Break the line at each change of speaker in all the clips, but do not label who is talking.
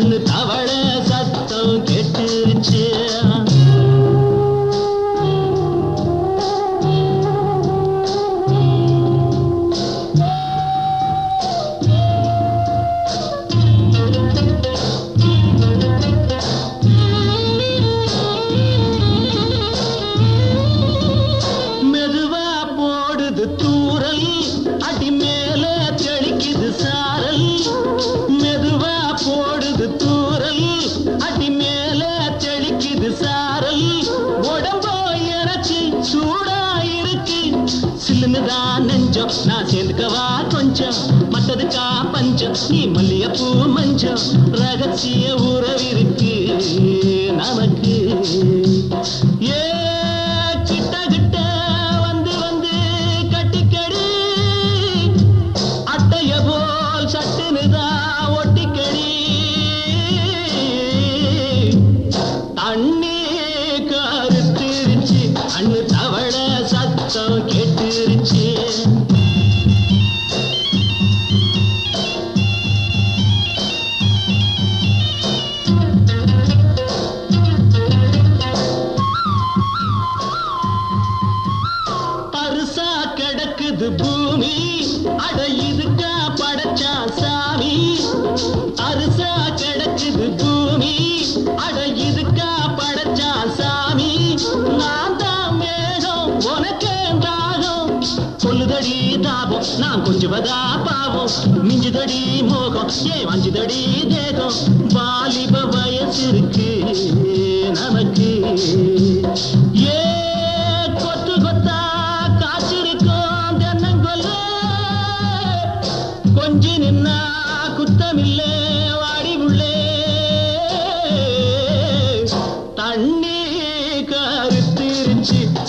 கண்ணு தவள சத்தம் கேட்டுருச்சு. மெதுவா போடுது தூரல் அடிமே சில்லுன்னுதான் நெஞ்சம் நான் சேர்ந்துக்கவா கொஞ்சம் மத்ததுக்கா பஞ்சம் நீ பூ மஞ்சம் ரகசிய உறவிருக்கு நமக்கு ஏ கிட்ட கிட்ட வந்து வந்து கட்டிக்கடி அட்டைய போல் சட்டுனுதான் கிடக்குது பூமி அட இதுக்கா படைச்சா சாமி. அரிசா கிடக்குது பூமி அட இதுக்கா படைச்சா சாமி. நான் தான் மேகம் உனக்கே தாகம் சொல்லுதடி தாபம் நான் கொஞ்சுவதா பாவம். மிஞ்சுதடி மோகம் ஏ வஞ்சுதடி தேகம். வாலிப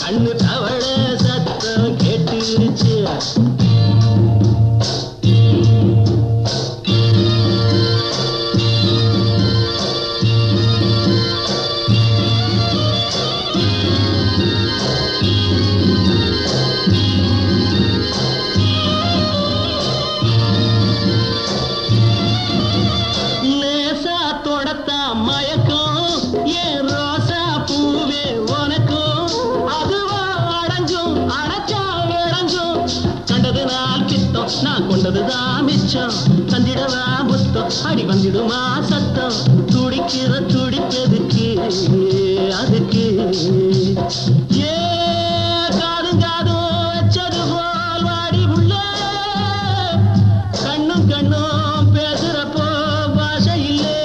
கண்ணு நான் மிச்சம்? தந்திடவா புத்தம் அடி வந்துடுமா சத்தம்? துடிக்கிற துடிப்பதுக்கு அதுக்கு. ஏ காதும் காதும் வச்சது போல் வாடி உள்ள. கண்ணும் கண்ணும் பேசுறப்போ பாஷை இல்லே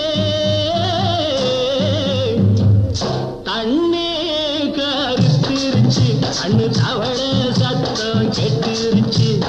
தண்ணி கருத்திருச்சு கண்ணு தவள சத்தம் கெட்டுருச்சு.